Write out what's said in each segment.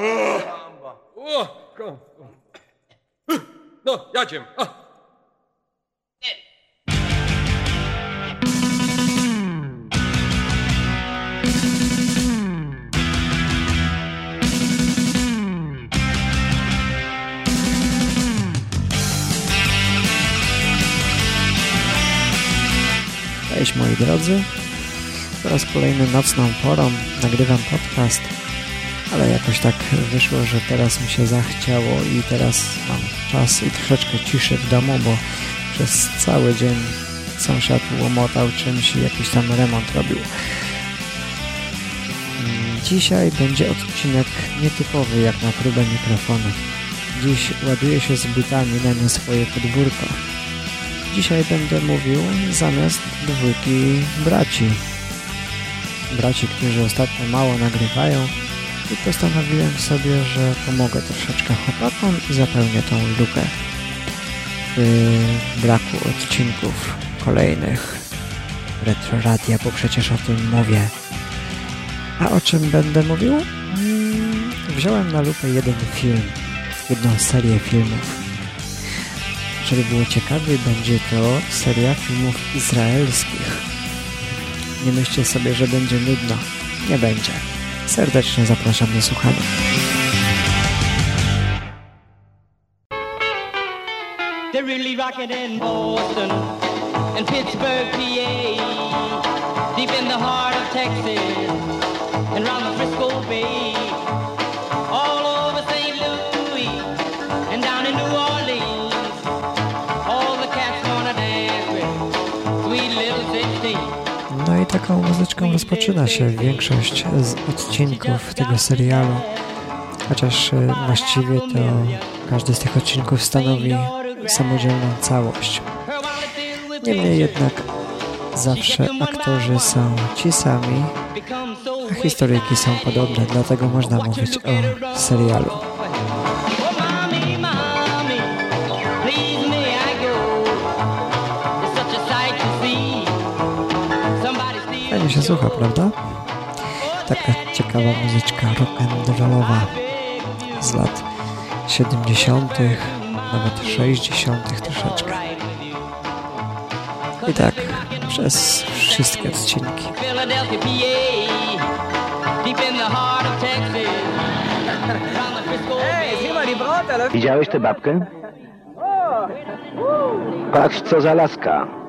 O, No. Cześć moi drodzy. Po raz kolejny nocną porą nagrywam podcast, ale jakoś tak wyszło, że teraz mi się zachciało i teraz mam czas i troszeczkę ciszy w domu, bo przez cały dzień sąsiad łomotał czymś i jakiś tam remont robił. Mm, Dzisiaj będzie odcinek nietypowy jak na próbę mikrofonu. Dziś ładuję się z butami na nie swoje podwórko. Dzisiaj będę mówił zamiast dwójki braci. Braci, którzy ostatnio mało nagrywają i postanowiłem sobie, że pomogę troszeczkę chłopakom i zapełnię tą lukę w braku odcinków kolejnych Retro Radia, bo przecież o tym mówię. A o czym będę mówił? Mm, Wziąłem na lupę jeden film, jedną serię filmów. Żeby było ciekawiej, będzie to seria filmów izraelskich. Nie myślcie sobie, że będzie nudno. Nie będzie. Serdecznie zapraszam do słuchania. They're really in Boston and Pittsburgh, PA, deep in the heart of Texas and round the Frisco Bay, taką muzyczką rozpoczyna się większość z odcinków tego serialu. Chociaż y, właściwie to każdy z tych odcinków stanowi samodzielną całość. Niemniej jednak zawsze aktorzy są ci sami, a historyjki są podobne, dlatego można mówić o serialu. Się słucha, prawda? Taka ciekawa muzyczka rock'n'rollowa z lat 70., nawet 60. troszeczkę. I tak przez wszystkie odcinki. Widziałeś tę babkę? Patrz, co za laska.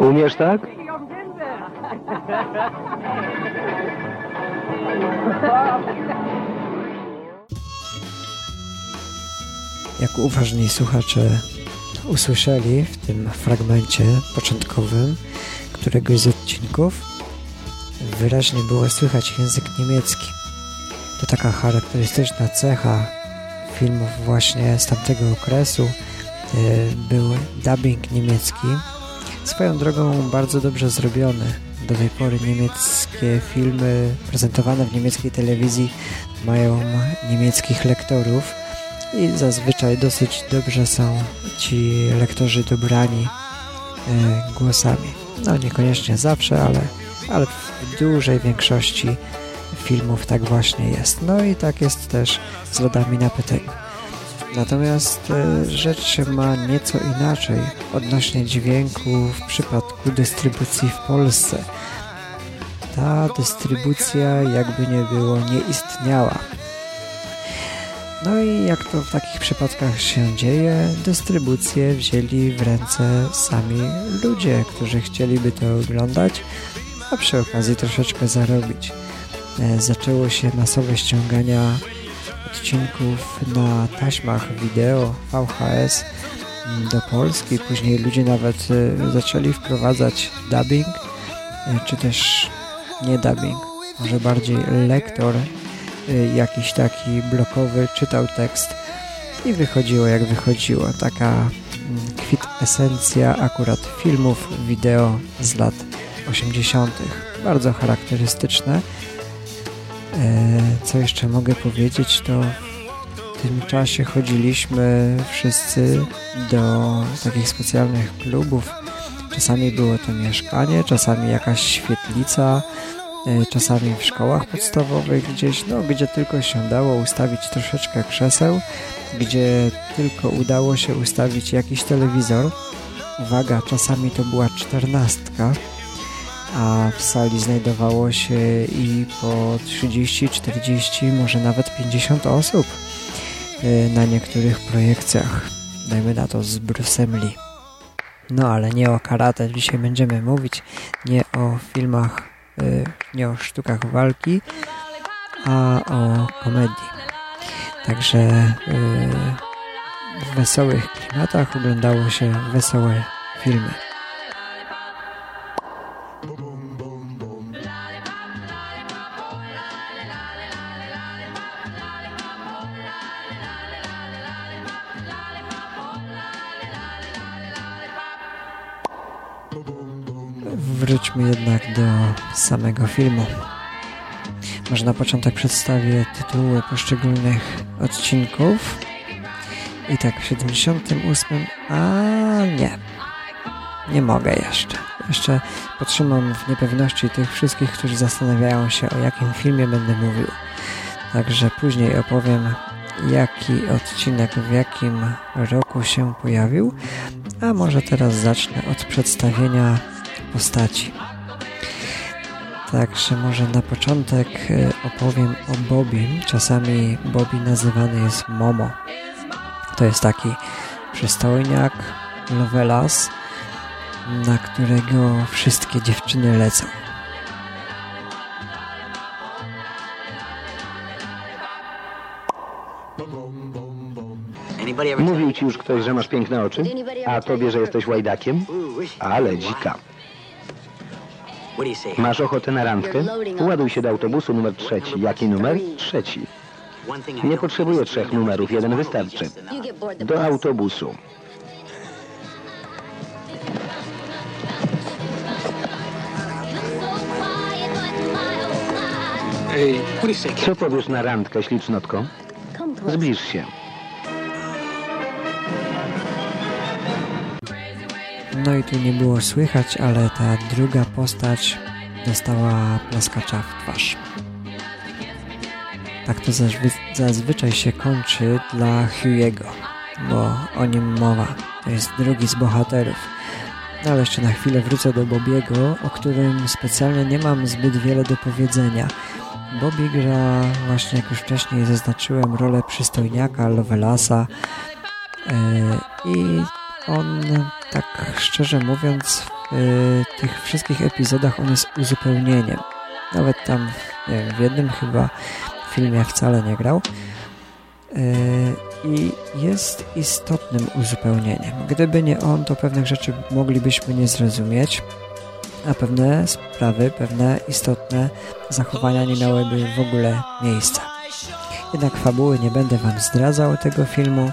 Umiesz tak? Jak uważni słuchacze usłyszeli w tym fragmencie początkowym któregoś z odcinków, wyraźnie było słychać język niemiecki. To taka charakterystyczna cecha filmów właśnie z tamtego okresu. e, Był dubbing niemiecki. Swoją drogą bardzo dobrze zrobiony. Do tej pory niemieckie filmy prezentowane w niemieckiej telewizji mają niemieckich lektorów i zazwyczaj dosyć dobrze są ci lektorzy dobrani e, głosami. No niekoniecznie zawsze, ale, ale w dużej większości filmów tak właśnie jest. No i tak jest też z lodami na pytaniu. Natomiast e, rzecz się ma nieco inaczej odnośnie dźwięku w przypadku dystrybucji w Polsce. Ta dystrybucja jakby nie było nie istniała. No i jak to w takich przypadkach się dzieje, dystrybucję wzięli w ręce sami ludzie, którzy chcieliby to oglądać, a przy okazji troszeczkę zarobić. E, Zaczęło się masowe ściągania odcinków na taśmach wideo VHS m, do Polski. Później ludzie nawet e, zaczęli wprowadzać dubbing, e, czy też nie dubbing, może bardziej lektor y, jakiś taki blokowy czytał tekst i wychodziło jak wychodziło. Taka mm, kwitesencja akurat filmów wideo z lat 80. Bardzo charakterystyczne. E, Co jeszcze mogę powiedzieć, to w tym czasie chodziliśmy wszyscy do takich specjalnych klubów. Czasami było to mieszkanie, czasami jakaś świetlica, e, czasami w szkołach podstawowych gdzieś, no gdzie tylko się dało ustawić troszeczkę krzeseł, gdzie tylko udało się ustawić jakiś telewizor. Uwaga, czasami to była czternastka, a w sali znajdowało się i po 30, 40, może nawet 50 osób e, na niektórych projekcjach. Dajmy na to z Bruce'em Lee. No ale nie o karate dzisiaj będziemy mówić, nie o filmach, y, nie o sztukach walki, a o komedii. Także y, w wesołych klimatach oglądało się wesołe filmy. Wróćmy jednak do samego filmu. Może na początek przedstawię tytuły poszczególnych odcinków. I tak w 78. A nie. Nie mogę jeszcze. Jeszcze potrzymam w niepewności tych wszystkich, którzy zastanawiają się, o jakim filmie będę mówił. Także później opowiem, jaki odcinek w jakim roku się pojawił. A może teraz zacznę od przedstawienia postaci. Także może na początek e, opowiem o Bobim. Czasami Bobby nazywany jest Momo. To jest taki przystojniak, lovelas, na którego wszystkie dziewczyny lecą. Mówił ci już ktoś, że masz piękne oczy? A tobie, że jesteś łajdakiem? Ale dzika. Masz ochotę na randkę? Ładuj się do autobusu numer trzeci. Jaki numer? Trzeci. Nie potrzebuję trzech numerów, jeden wystarczy. Do autobusu. Co powiesz na randkę, ślicznotko? Zbliż się. No i tu nie było słychać, ale ta druga postać dostała plaskacza w twarz. Tak to zazwy zazwyczaj się kończy dla Hughego, bo o nim mowa. To jest drugi z bohaterów. No ale jeszcze na chwilę wrócę do Bobiego, o którym specjalnie nie mam zbyt wiele do powiedzenia. Bobby gra, właśnie jak już wcześniej zaznaczyłem, rolę przystojniaka, Lovelasa yy, i on, tak szczerze mówiąc, w tych wszystkich epizodach on jest uzupełnieniem. Nawet tam, wiem, w jednym chyba filmie wcale nie grał. I jest istotnym uzupełnieniem. Gdyby nie on, to pewnych rzeczy moglibyśmy nie zrozumieć, a pewne sprawy, pewne istotne zachowania nie miałyby w ogóle miejsca. Jednak fabuły nie będę Wam zdradzał tego filmu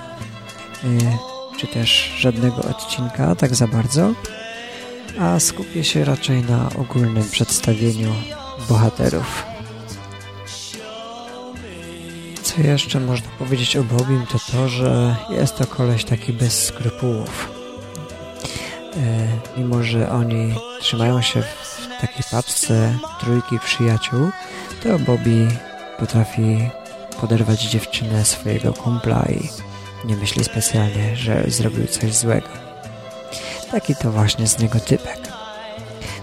czy też żadnego odcinka tak za bardzo, a skupię się raczej na ogólnym przedstawieniu bohaterów. Co jeszcze można powiedzieć o Bobim, to to, że jest to koleś taki bez skrupułów. E, mimo, że oni trzymają się w takiej paczce trójki przyjaciół, to Bobby potrafi poderwać dziewczynę swojego kumpla i nie myśli specjalnie, że zrobił coś złego. Taki to właśnie z niego typek.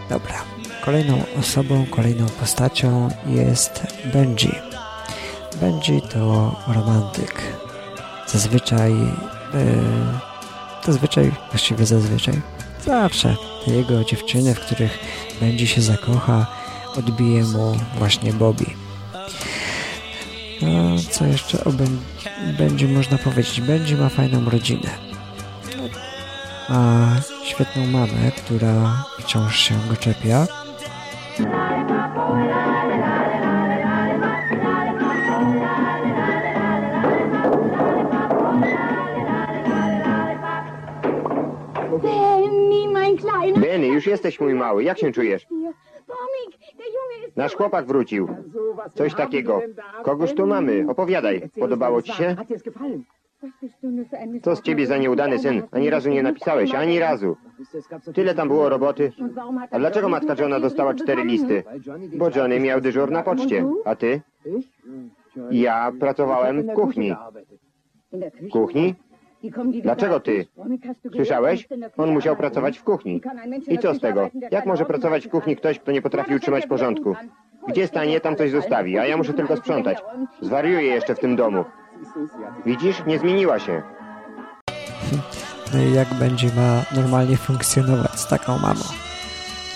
Dobra, kolejną osobą, kolejną postacią jest Benji. Benji to romantyk. Zazwyczaj, yy, zazwyczaj, właściwie zazwyczaj, zawsze te jego dziewczyny, w których Benji się zakocha, odbije mu właśnie Bobby. No, co jeszcze o ben będzie można powiedzieć? Będzie ma fajną rodzinę. Ma świetną mamę, która wciąż się go czepia. Benny, już jesteś mój mały. Jak się czujesz? Nasz chłopak wrócił. Coś takiego. Kogoż tu mamy? Opowiadaj. Podobało ci się? Co z ciebie za nieudany syn? Ani razu nie napisałeś, ani razu. Tyle tam było roboty. A dlaczego matka Johna dostała cztery listy? Bo Johnny miał dyżur na poczcie. A ty? Ja pracowałem w kuchni. Kuchni? Dlaczego ty? Słyszałeś? On musiał pracować w kuchni. I co z tego? Jak może pracować w kuchni ktoś, kto nie potrafi utrzymać porządku? Gdzie stanie, tam coś zostawi, a ja muszę tylko sprzątać. Zwariuję jeszcze w tym domu. Widzisz? Nie zmieniła się. No i jak będzie ma normalnie funkcjonować z taką mamą.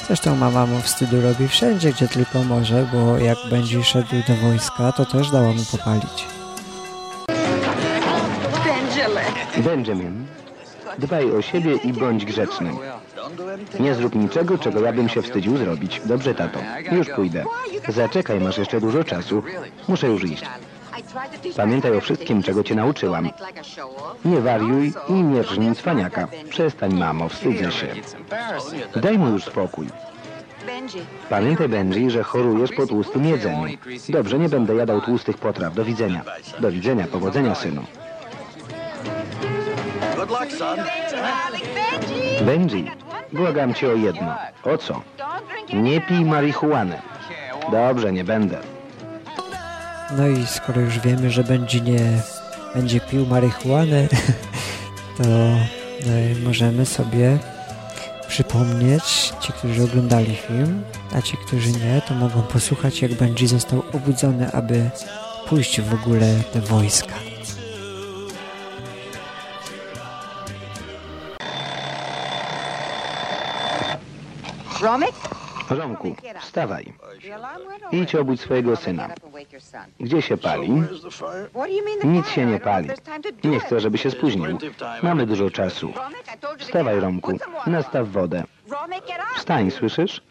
Zresztą mama mu wstydu robi wszędzie, gdzie tylko może, bo jak będzie szedł do wojska, to też dało mu popalić. Benjamin, dbaj o siebie i bądź grzeczny. Nie zrób niczego, czego ja bym się wstydził zrobić. Dobrze, tato. Już pójdę. Zaczekaj, masz jeszcze dużo czasu. Muszę już iść. Pamiętaj o wszystkim, czego cię nauczyłam. Nie wariuj i nie rżnij cwaniaka. Przestań, mamo, wstydzę się. Daj mu już spokój. Pamiętaj, Benji, że chorujesz po tłustym jedzeniu. Dobrze, nie będę jadał tłustych potraw. Do widzenia. Do widzenia, powodzenia, synu. Benji, błagam cię o jedno. O co? Nie pij marihuany. Dobrze, nie będę. No i skoro już wiemy, że będzie nie będzie pił marihuanę, to e, możemy sobie przypomnieć, ci, którzy oglądali film, a ci, którzy nie, to mogą posłuchać, jak Benji został obudzony, aby pójść w ogóle do wojska. Romku, wstawaj. Idź obudź swojego syna. Gdzie się pali? Nic się nie pali. Nie chcę, żeby się spóźnił. Mamy dużo czasu. Wstawaj, Romku. Nastaw wodę. Wstań, słyszysz?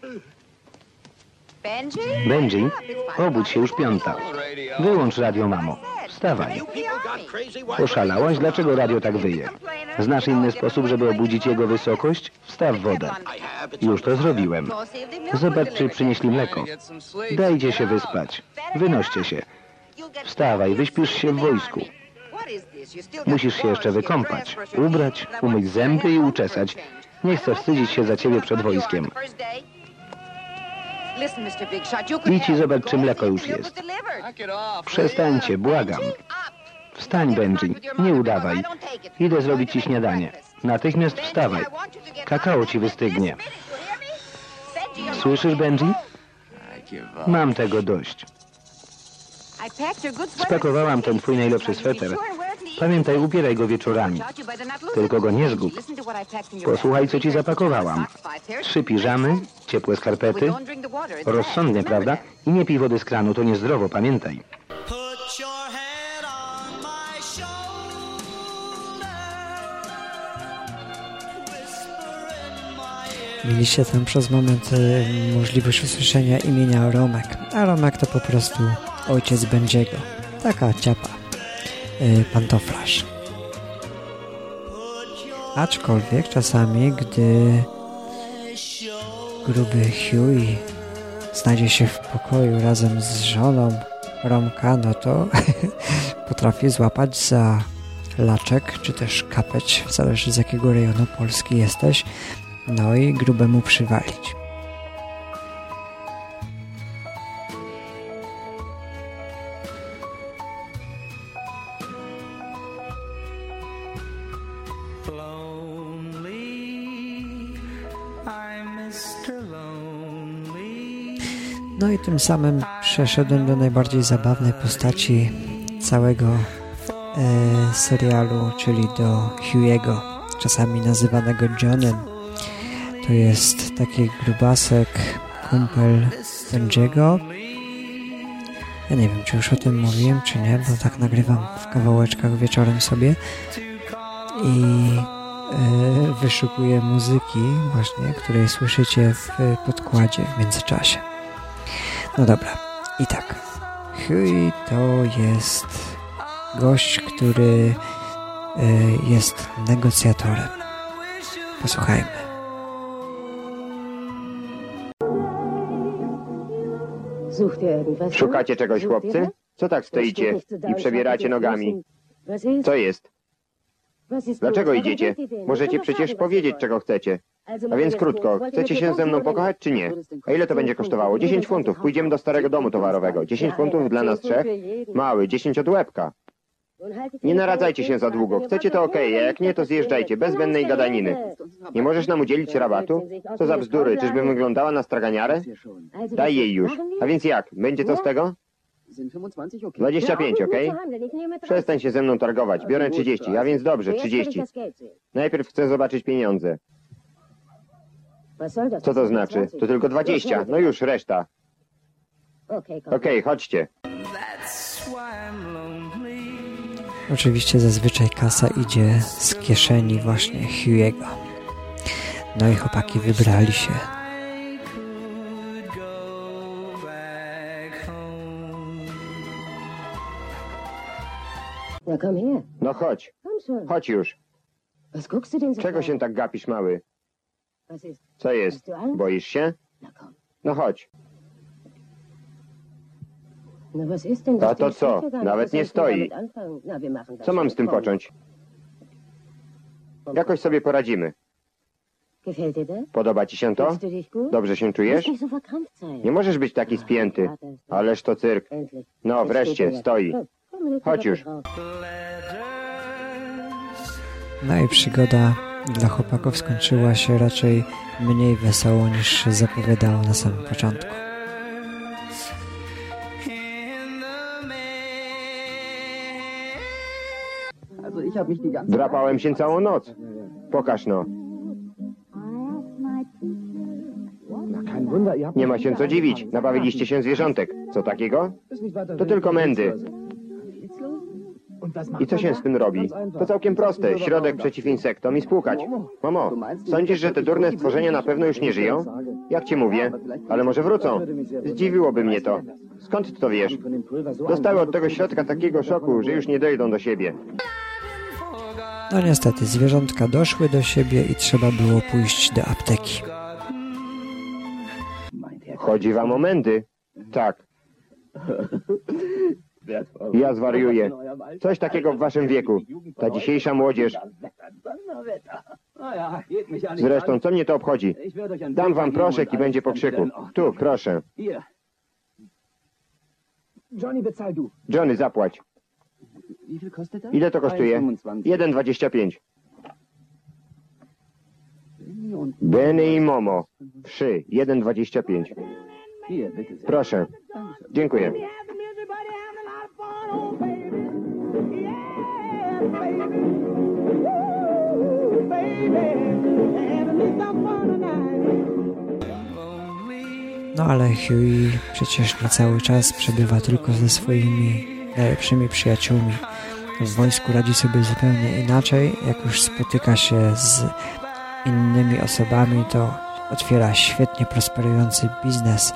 Benji, obudź się już piąta. Wyłącz radio, mamo. Wstawaj. Poszalałaś? Dlaczego radio tak wyje? Znasz inny sposób, żeby obudzić jego wysokość? Wstaw wodę. Już to zrobiłem. Zobacz, czy przynieśli mleko. Dajcie się wyspać. Wynoście się. Wstawaj, wyśpisz się w wojsku. Musisz się jeszcze wykąpać, ubrać, umyć zęby i uczesać. Nie chcę wstydzić się za ciebie przed wojskiem. Idź i zobacz, czy mleko już jest. Przestańcie, błagam. Wstań, Benji. Nie udawaj. Idę zrobić ci śniadanie. Natychmiast wstawaj. Kakao ci wystygnie. Słyszysz, Benji? Mam tego dość. Spakowałam ten twój najlepszy sweter. Pamiętaj, ubieraj go wieczorami. Tylko go nie zgub. Posłuchaj, co ci zapakowałam. Trzy piżamy, ciepłe skarpety. Rozsądnie, prawda? I nie pij wody z kranu, to niezdrowo, pamiętaj. Mieliście tam przez moment e, możliwość usłyszenia imienia Romek, a Romek to po prostu ojciec Będziego. Taka ciapa. E, pantoflarz. Aczkolwiek czasami, gdy gruby Huey znajdzie się w pokoju razem z żoną Romka, no to potrafi złapać za laczek, czy też kapeć, zależy z jakiego rejonu Polski jesteś, no i grubemu przywalić. I tym samym przeszedłem do najbardziej zabawnej postaci całego e, serialu, czyli do Hughego, czasami nazywanego Johnem. To jest taki grubasek, kumpel Benjiego. Ja nie wiem, czy już o tym mówiłem, czy nie, bo tak nagrywam w kawałeczkach wieczorem sobie i e, wyszukuję muzyki właśnie, której słyszycie w podkładzie w międzyczasie. No dobra, i tak. Huey to jest gość, który e, jest negocjatorem. Posłuchajmy. Szukacie czegoś, chłopcy? Co tak stoicie i przebieracie nogami? Co jest? Dlaczego idziecie? Możecie przecież powiedzieć, czego chcecie. A więc krótko, chcecie się ze mną pokochać, czy nie? A ile to będzie kosztowało? 10 funtów. Pójdziemy do starego domu towarowego. 10 funtów dla nas trzech? Mały, 10 od łebka. Nie naradzajcie się za długo. Chcecie to okej, a jak nie, to zjeżdżajcie, bez zbędnej gadaniny. Nie możesz nam udzielić rabatu? Co za bzdury, czyżbym wyglądała na straganiarę? Daj jej już. A więc jak? Będzie co z tego? 25, okej? Przestań się ze mną targować. Biorę 30, a więc dobrze, 30. Najpierw chcę zobaczyć pieniądze. Co to znaczy? To tylko 20. No już, reszta. Okej, chodźcie. I'm lonely. Oczywiście zazwyczaj kasa idzie z kieszeni właśnie Hughego. No i chłopaki wybrali się. No chodź, chodź już. Czego się tak gapisz, mały? Co jest? Boisz się? No chodź. A to co? Nawet nie stoi. Co mam z tym począć? Jakoś sobie poradzimy. Podoba ci się to? Dobrze się czujesz? Nie możesz być taki spięty. Ależ to cyrk. No, wreszcie, stoi. Chodź już. No i przygoda dla chłopaków skończyła się raczej mniej wesoło niż zapowiadało na samym początku. Drapałem się całą noc. Pokaż no. Nie ma się co dziwić. Nabawiliście się zwierzątek. Co takiego? To tylko mędy. I co się z tym robi? To całkiem proste. Środek przeciw insektom i spłukać. Mamo, sądzisz, że te durne stworzenia na pewno już nie żyją? Jak ci mówię? Ale może wrócą. Zdziwiłoby mnie to. Skąd ty to wiesz? Dostały od tego środka takiego szoku, że już nie dojdą do siebie. No niestety, zwierzątka doszły do siebie i trzeba było pójść do apteki. Chodzi wam o mędy? Tak. Ja zwariuję. Coś takiego w waszym wieku. Ta dzisiejsza młodzież. Zresztą, co mnie to obchodzi? Dam wam proszek i będzie po krzyku. Tu, proszę. Johnny, zapłać. Ile to kosztuje? 1,25. Benny i Momo. Wszy, 1,25. Proszę. Dziękuję. No ale Huey przecież na cały czas przebywa tylko ze swoimi najlepszymi przyjaciółmi. W wojsku radzi sobie zupełnie inaczej. Jak już spotyka się z innymi osobami, to otwiera świetnie prosperujący biznes.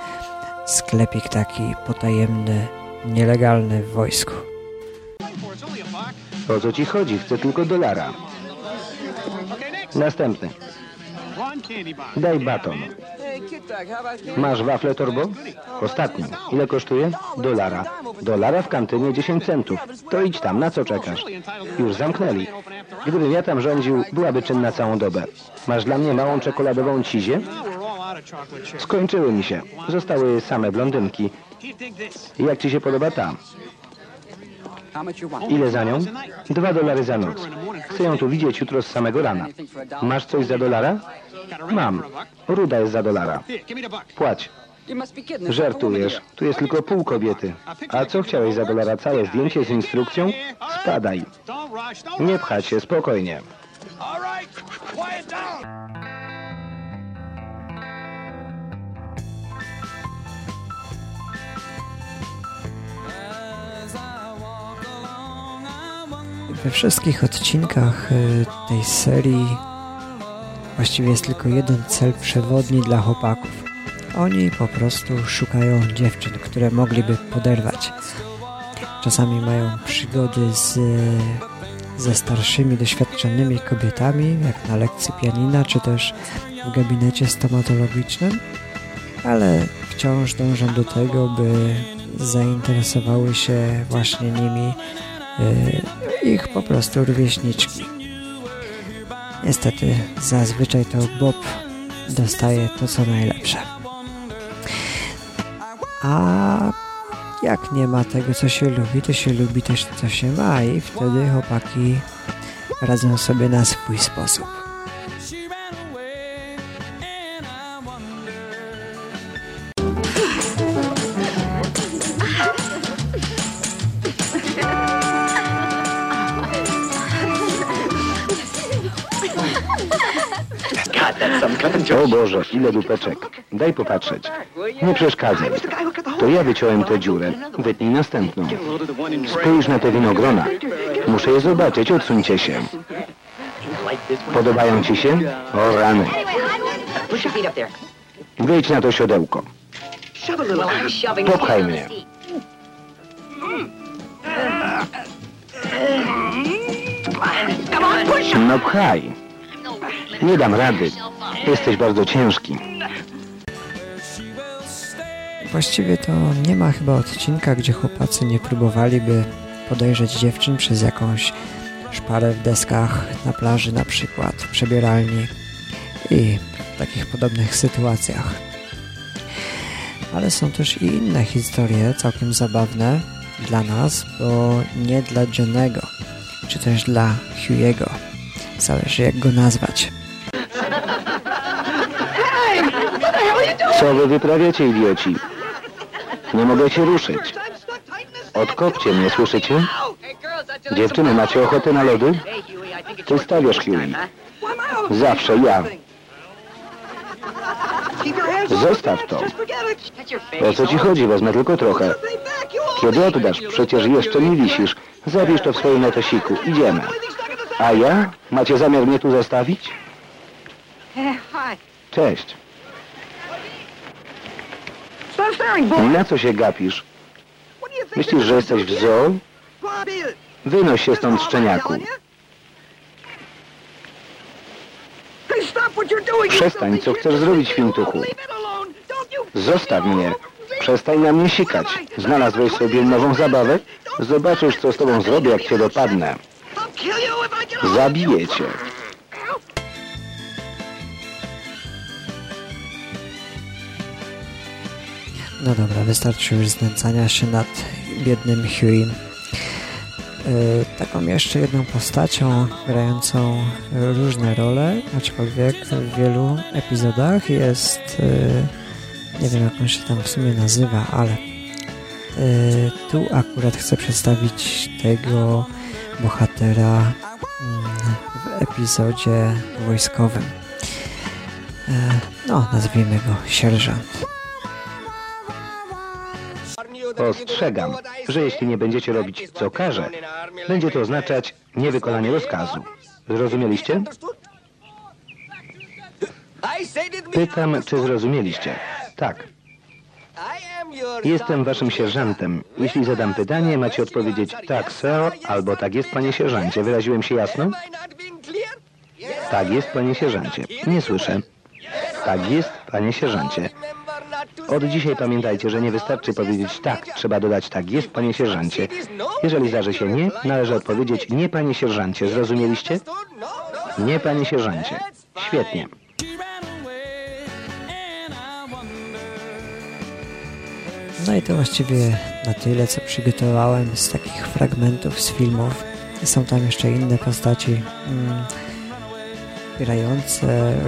Sklepik taki potajemny, nielegalny w wojsku. O co ci chodzi? Chcę tylko dolara. Następny. Daj baton. Masz wafle torbo? Ostatni. Ile kosztuje? Dolara. Dolara w kantynie 10 centów. To idź tam, na co czekasz? Już zamknęli. Gdybym ja tam rządził, byłaby czynna całą dobę. Masz dla mnie małą czekoladową cizię? Skończyły mi się. Zostały same blondynki. Jak ci się podoba ta? Ile za nią? Dwa dolary za noc. Chcę ją tu widzieć jutro z samego rana. Masz coś za dolara? Mam. Ruda jest za dolara. Płać. Żartujesz. Tu jest tylko pół kobiety. A co chciałeś za dolara? Całe zdjęcie z instrukcją? Spadaj. Nie pchać się, spokojnie. We wszystkich odcinkach y, tej serii właściwie jest tylko jeden cel przewodni dla chłopaków. Oni po prostu szukają dziewczyn, które mogliby poderwać. Czasami mają przygody z, ze starszymi, doświadczonymi kobietami, jak na lekcji pianina, czy też w gabinecie stomatologicznym, ale wciąż dążą do tego, by zainteresowały się właśnie nimi y, ich po prostu rówieśniczki. Niestety zazwyczaj to Bob dostaje to co najlepsze. A jak nie ma tego co się lubi, to się lubi też co się ma i wtedy chłopaki radzą sobie na swój sposób. O Boże, ile dupeczek. Daj popatrzeć. Nie przeszkadzaj. To ja wyciąłem tę dziurę. Wytnij następną. Spójrz na te winogrona. Muszę je zobaczyć, odsuńcie się. Podobają ci się? O rany. Wyjdź na to siodełko. Popchaj mnie. No pchaj. Nie dam rady. Jesteś bardzo ciężki. Właściwie to nie ma chyba odcinka, gdzie chłopacy nie próbowaliby podejrzeć dziewczyn przez jakąś szparę w deskach na plaży na przykład, w przebieralni i takich podobnych sytuacjach. Ale są też i inne historie, całkiem zabawne dla nas, bo nie dla Johnego, czy też dla Hughego. Zależy jak go nazwać. Co wy wyprawiacie, idioci? Nie mogę się ruszyć. Odkopcie mnie, słyszycie? Dziewczyny, macie ochotę na lody? Ty stawiasz, Huey. Zawsze ja. Zostaw to. O co ci chodzi? Wezmę tylko trochę. Kiedy oddasz? Przecież jeszcze mi wisisz. Zabierz to w swoim notesiku. Idziemy. A ja? Macie zamiar mnie tu zostawić? Hi. Cześć. Na co się gapisz? Myślisz, że jesteś w zoo? Wynoś się stąd, szczeniaku. Przestań, co chcesz zrobić, świntuchu? Zostaw mnie. Przestań na mnie sikać. Znalazłeś sobie nową zabawę? Zobaczysz, co z tobą zrobię, jak cię dopadnę. Zabiję cię. No dobra, wystarczy już znęcania się nad biednym Huey. Yy, taką jeszcze jedną postacią grającą różne role, aczkolwiek w wielu epizodach jest, yy, nie wiem jak on się tam w sumie nazywa, ale yy, tu akurat chcę przedstawić tego bohatera mm, w epizodzie wojskowym. No, nazwijmy go sierżant. Ostrzegam, że jeśli nie będziecie robić co każę, będzie to oznaczać niewykonanie rozkazu. Zrozumieliście? Pytam, czy zrozumieliście? Tak. Jestem waszym sierżantem. Jeśli zadam pytanie, macie odpowiedzieć tak, sir, albo tak jest, panie sierżancie. Wyraziłem się jasno? Tak jest, panie sierżancie. Nie słyszę. Tak jest, panie sierżancie. Od dzisiaj pamiętajcie, że nie wystarczy powiedzieć tak, trzeba dodać tak jest, panie sierżancie. Jeżeli zdarzy się nie, należy odpowiedzieć nie, panie sierżancie. Zrozumieliście? Nie, panie sierżancie. Świetnie. No i to właściwie na tyle, co przygotowałem z takich fragmentów z filmów. Są tam jeszcze inne postaci mm,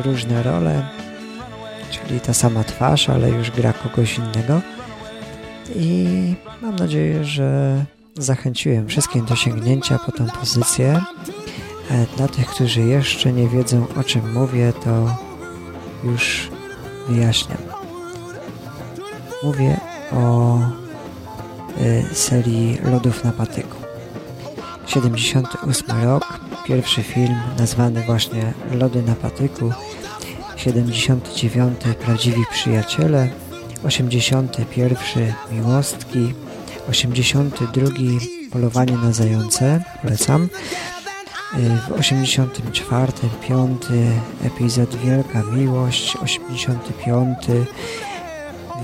różne role, czyli ta sama twarz, ale już gra kogoś innego. I mam nadzieję, że zachęciłem wszystkich do sięgnięcia po tą pozycję. Dla tych, którzy jeszcze nie wiedzą o czym mówię, to już wyjaśniam. Mówię o y, serii Lodów na patyku. 78 rok, pierwszy film nazwany właśnie Lody na patyku. 79 Prawdziwi przyjaciele. 81 Miłostki. 82 Polowanie na zające. Polecam. Y, W 84 piąty epizod Wielka Miłość. 85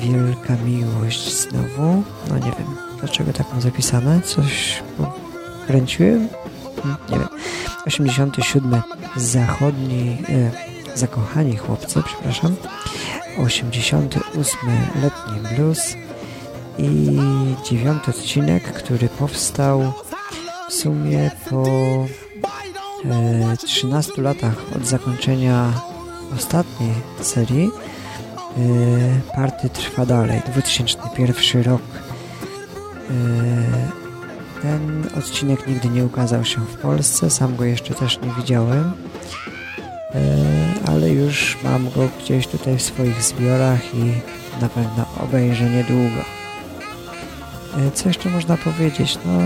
Wielka miłość znowu. No nie wiem, dlaczego tak mam zapisane. Coś kręciłem? Nie wiem. 87 zachodni, e, zakochani chłopcy, przepraszam. 88 letni blues i dziewiąty odcinek, który powstał w sumie po e, 13 latach od zakończenia ostatniej serii. E, party trwa dalej, 2001 rok. E, ten odcinek nigdy nie ukazał się w Polsce, sam go jeszcze też nie widziałem, e, ale już mam go gdzieś tutaj w swoich zbiorach i na pewno obejrzę niedługo. E, Co jeszcze można powiedzieć? No,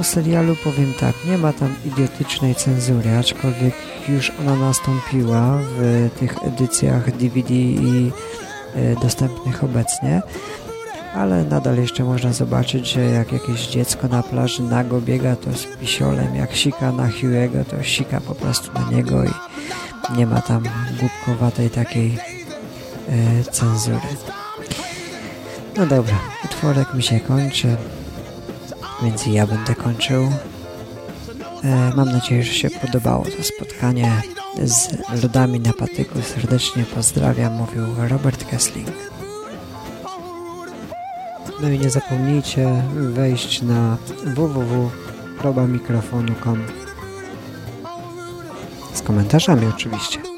o serialu powiem tak, nie ma tam idiotycznej cenzury, aczkolwiek już ona nastąpiła w tych edycjach DVD i e, dostępnych obecnie ale nadal jeszcze można zobaczyć, że jak jakieś dziecko na plaży nago biega, to z pisiolem, jak sika na Hughego, to sika po prostu na niego i nie ma tam głupkowatej takiej e, cenzury. No dobra, utworek mi się kończy, więc ja będę kończył. E, mam nadzieję, że się podobało to spotkanie z lodami na patyku. Serdecznie pozdrawiam, mówił Robert Kessling. No i nie zapomnijcie wejść na www.probamikrofonu.com komentarzami oczywiście.